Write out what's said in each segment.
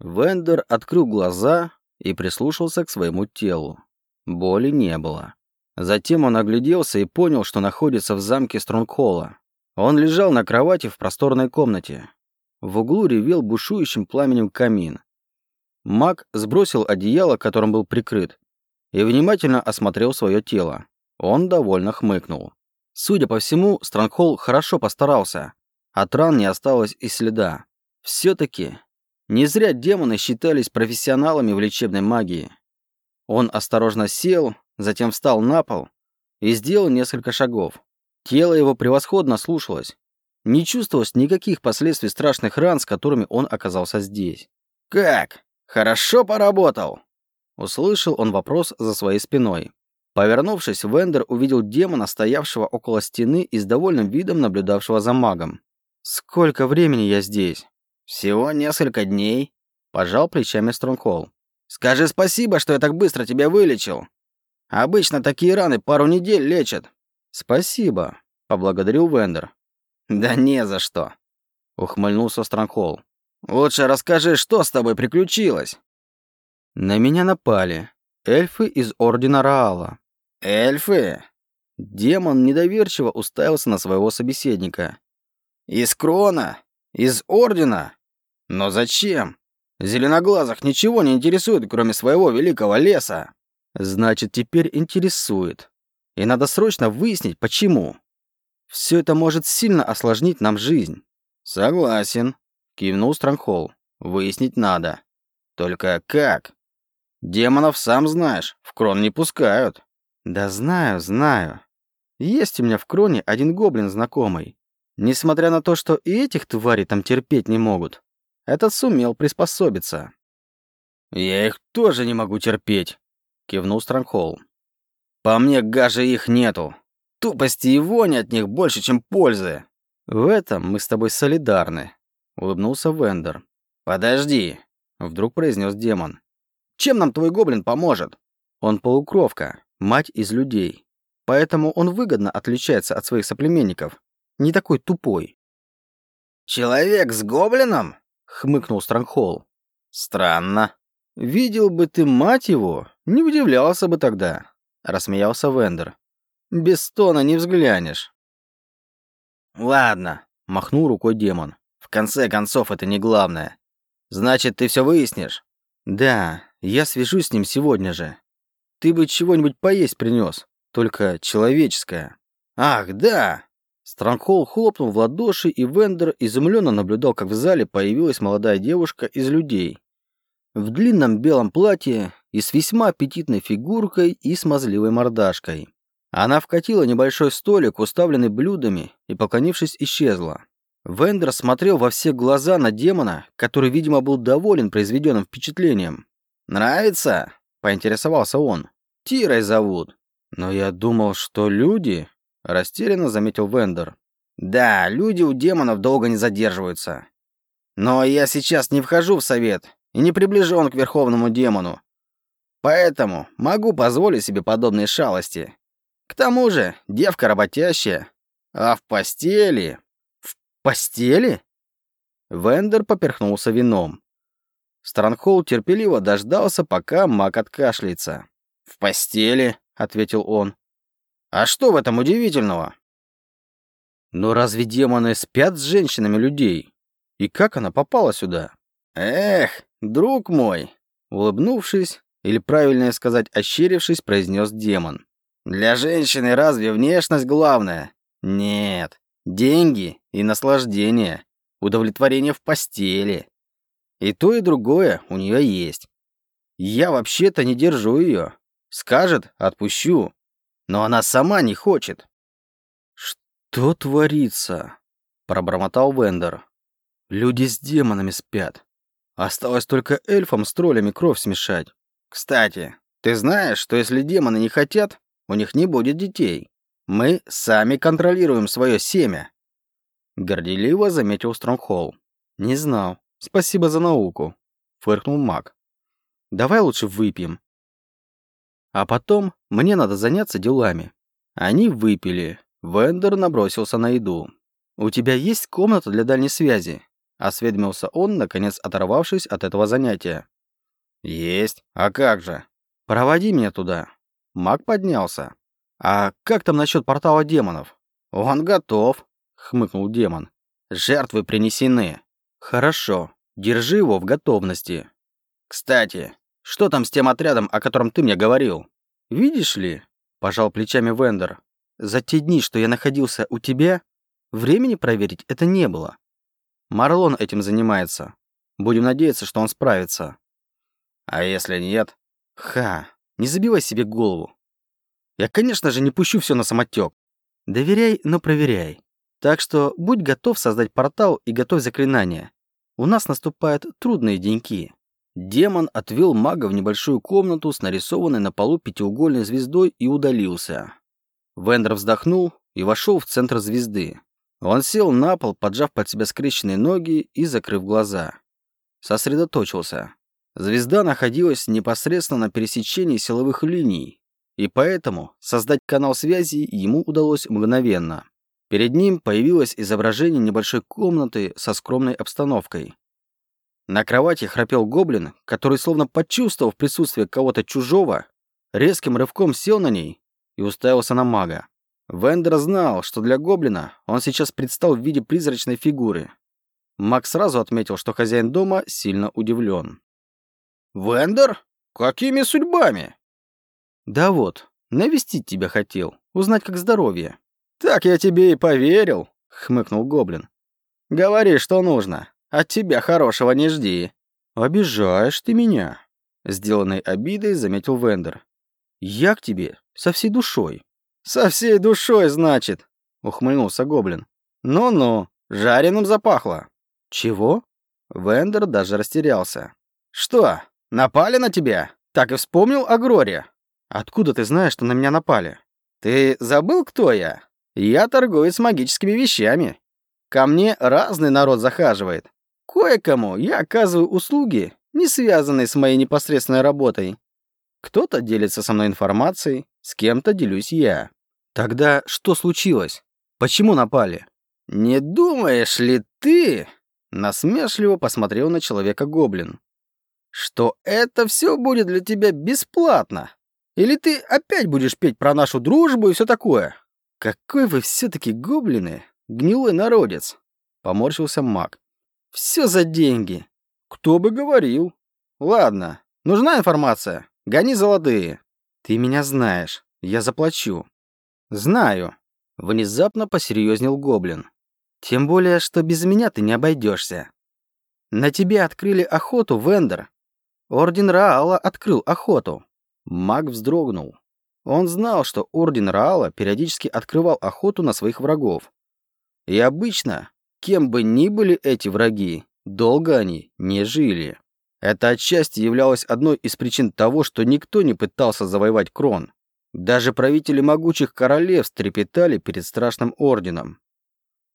Вендер открыл глаза и прислушался к своему телу. Боли не было. Затем он огляделся и понял, что находится в замке Стронгхолла. Он лежал на кровати в просторной комнате. В углу ревел бушующим пламенем камин. Маг сбросил одеяло, которым был прикрыт, и внимательно осмотрел свое тело. Он довольно хмыкнул. Судя по всему, Странгхолл хорошо постарался. От ран не осталось и следа. Все-таки не зря демоны считались профессионалами в лечебной магии. Он осторожно сел, затем встал на пол и сделал несколько шагов. Тело его превосходно слушалось. Не чувствовалось никаких последствий страшных ран, с которыми он оказался здесь. «Как? Хорошо поработал?» Услышал он вопрос за своей спиной. Повернувшись, Вендер увидел демона, стоявшего около стены и с довольным видом наблюдавшего за магом. «Сколько времени я здесь?» «Всего несколько дней», – пожал плечами Стронгхолл. «Скажи спасибо, что я так быстро тебя вылечил. Обычно такие раны пару недель лечат». «Спасибо», – поблагодарил Вендер. «Да не за что», – ухмыльнулся Стронгхолл. «Лучше расскажи, что с тобой приключилось». «На меня напали. Эльфы из Ордена Раала». «Эльфы?» Демон недоверчиво уставился на своего собеседника. «Из Крона? Из Ордена? Но зачем? Зеленоглазых ничего не интересует, кроме своего великого леса». «Значит, теперь интересует. И надо срочно выяснить, почему. Все это может сильно осложнить нам жизнь». «Согласен», — кивнул Странгхолл. «Выяснить надо. Только как? Демонов, сам знаешь, в крон не пускают». «Да знаю, знаю. Есть у меня в кроне один гоблин знакомый. Несмотря на то, что и этих тварей там терпеть не могут, этот сумел приспособиться». «Я их тоже не могу терпеть», — кивнул Странгхолл. «По мне, гаже их нету. Тупости и вони от них больше, чем пользы». «В этом мы с тобой солидарны», — улыбнулся Вендер. «Подожди», — вдруг произнес демон. «Чем нам твой гоблин поможет?» «Он полукровка, мать из людей. Поэтому он выгодно отличается от своих соплеменников. Не такой тупой». «Человек с гоблином?» — хмыкнул Странгхолл. «Странно». «Видел бы ты мать его, не удивлялся бы тогда», — рассмеялся Вендер. «Без стона не взглянешь». «Ладно», — махнул рукой демон. «В конце концов, это не главное. Значит, ты все выяснишь?» «Да, я свяжусь с ним сегодня же. Ты бы чего-нибудь поесть принес, только человеческое». «Ах, да!» Странгхолл хлопнул в ладоши, и Вендер изумленно наблюдал, как в зале появилась молодая девушка из людей. В длинном белом платье и с весьма аппетитной фигуркой и смазливой мордашкой. Она вкатила небольшой столик, уставленный блюдами, и, поклонившись, исчезла. Вендер смотрел во все глаза на демона, который, видимо, был доволен произведенным впечатлением. «Нравится?» – поинтересовался он. «Тирой зовут». «Но я думал, что люди...» – растерянно заметил Вендер. «Да, люди у демонов долго не задерживаются. Но я сейчас не вхожу в совет и не приближен к верховному демону. Поэтому могу позволить себе подобные шалости. К тому же, девка работящая. А в постели... В постели? Вендер поперхнулся вином. Странхолл терпеливо дождался, пока маг откашляется. «В постели», — ответил он. «А что в этом удивительного?» «Но разве демоны спят с женщинами людей? И как она попала сюда?» «Эх, друг мой!» Улыбнувшись, или правильнее сказать, ощерившись, произнес демон. Для женщины разве внешность главное? Нет. Деньги и наслаждение. Удовлетворение в постели. И то, и другое у нее есть. Я вообще-то не держу ее. Скажет, отпущу. Но она сама не хочет. «Что творится?» – пробормотал Вендер. «Люди с демонами спят. Осталось только эльфам с троллями кровь смешать. Кстати, ты знаешь, что если демоны не хотят, у них не будет детей. Мы сами контролируем свое семя. Горделиво заметил Стронгхолл. Не знал. Спасибо за науку. Фыркнул маг. Давай лучше выпьем. А потом мне надо заняться делами. Они выпили. Вендер набросился на еду. «У тебя есть комната для дальней связи?» Осведомился он, наконец оторвавшись от этого занятия. «Есть. А как же?» «Проводи меня туда». Маг поднялся. «А как там насчет портала демонов?» «Он готов», — хмыкнул демон. «Жертвы принесены». «Хорошо. Держи его в готовности». «Кстати, что там с тем отрядом, о котором ты мне говорил?» «Видишь ли», — пожал плечами Вендер, «за те дни, что я находился у тебя, времени проверить это не было. Марлон этим занимается. Будем надеяться, что он справится». «А если нет?» «Ха, не забивай себе голову. Я, конечно же, не пущу все на самотек. Доверяй, но проверяй. Так что будь готов создать портал и готовь заклинания. У нас наступают трудные деньки». Демон отвел мага в небольшую комнату с нарисованной на полу пятиугольной звездой и удалился. Вендер вздохнул и вошел в центр звезды. Он сел на пол, поджав под себя скрещенные ноги и закрыв глаза. Сосредоточился. Звезда находилась непосредственно на пересечении силовых линий, и поэтому создать канал связи ему удалось мгновенно. Перед ним появилось изображение небольшой комнаты со скромной обстановкой. На кровати храпел гоблин, который, словно почувствовав присутствие кого-то чужого, резким рывком сел на ней и уставился на мага. Вендер знал, что для гоблина он сейчас предстал в виде призрачной фигуры. Маг сразу отметил, что хозяин дома сильно удивлен. «Вендер? Какими судьбами?» «Да вот, навестить тебя хотел, узнать, как здоровье». «Так я тебе и поверил», — хмыкнул гоблин. «Говори, что нужно. От тебя хорошего не жди». «Обижаешь ты меня», — сделанной обидой заметил Вендер. «Я к тебе со всей душой». «Со всей душой, значит», — ухмыльнулся гоблин. «Ну-ну, жареным запахло». «Чего?» Вендер даже растерялся. «Что, напали на тебя? Так и вспомнил о Гроре?» «Откуда ты знаешь, что на меня напали?» «Ты забыл, кто я? Я торгуюсь магическими вещами. Ко мне разный народ захаживает. Кое-кому я оказываю услуги, не связанные с моей непосредственной работой. Кто-то делится со мной информацией, с кем-то делюсь я. Тогда что случилось? Почему напали? Не думаешь ли ты, насмешливо посмотрел на человека гоблин, что это все будет для тебя бесплатно? Или ты опять будешь петь про нашу дружбу и все такое? Какой вы все-таки гоблины, гнилой народец, поморщился маг. Все за деньги. Кто бы говорил. Ладно, нужна информация? Гони золотые. Ты меня знаешь. Я заплачу. Знаю. Внезапно посерьезнел гоблин. Тем более, что без меня ты не обойдешься. На тебе открыли охоту, Вендер. Орден Раала открыл охоту. Маг вздрогнул. Он знал, что Орден Раала периодически открывал охоту на своих врагов. И обычно Кем бы ни были эти враги, долго они не жили. Это отчасти являлось одной из причин того, что никто не пытался завоевать Крон. Даже правители могучих королевств трепетали перед страшным орденом.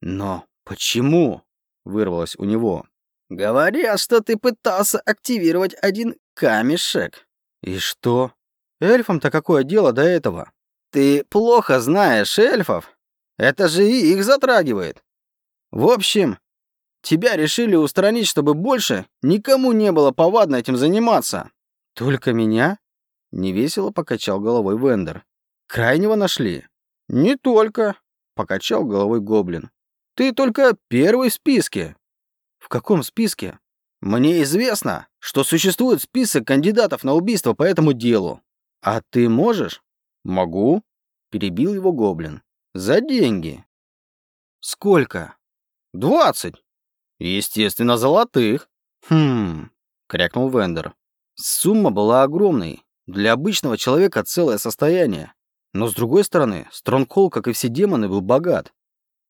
«Но почему?» — вырвалось у него. «Говорят, что ты пытался активировать один камешек». «И что? Эльфам-то какое дело до этого?» «Ты плохо знаешь эльфов. Это же и их затрагивает. В общем, тебя решили устранить, чтобы больше никому не было повадно этим заниматься. Только меня? Невесело покачал головой Вендер. Крайнего нашли? Не только, покачал головой Гоблин. Ты только первый в списке. В каком списке? Мне известно, что существует список кандидатов на убийство по этому делу. А ты можешь? Могу, перебил его Гоблин. За деньги. Сколько? «Двадцать!» «Естественно, золотых!» «Хм...» — крякнул Вендер. Сумма была огромной. Для обычного человека целое состояние. Но с другой стороны, Стронгхолл, как и все демоны, был богат.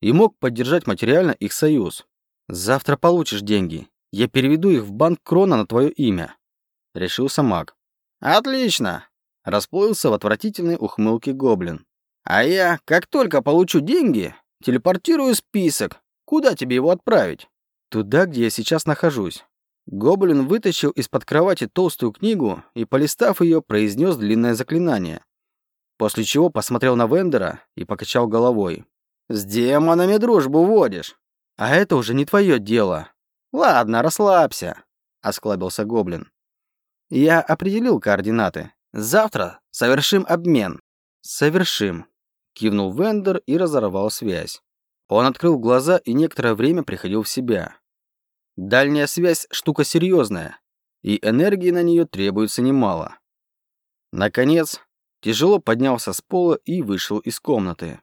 И мог поддержать материально их союз. «Завтра получишь деньги. Я переведу их в банк Крона на твое имя», — решился маг. «Отлично!» — расплылся в отвратительной ухмылке гоблин. «А я, как только получу деньги, телепортирую список, Куда тебе его отправить? Туда, где я сейчас нахожусь. Гоблин вытащил из-под кровати толстую книгу и, полистав ее, произнес длинное заклинание. После чего посмотрел на Вендера и покачал головой. «С демонами дружбу водишь!» «А это уже не твое дело!» Ладно, расслабься, осклабился гоблин. Я определил координаты. Завтра совершим обмен. Совершим, кивнул Вендер и разорвал связь. Он открыл глаза и некоторое время приходил в себя. Дальняя связь штука серьезная, и энергии на нее требуется немало. Наконец, тяжело поднялся с пола и вышел из комнаты.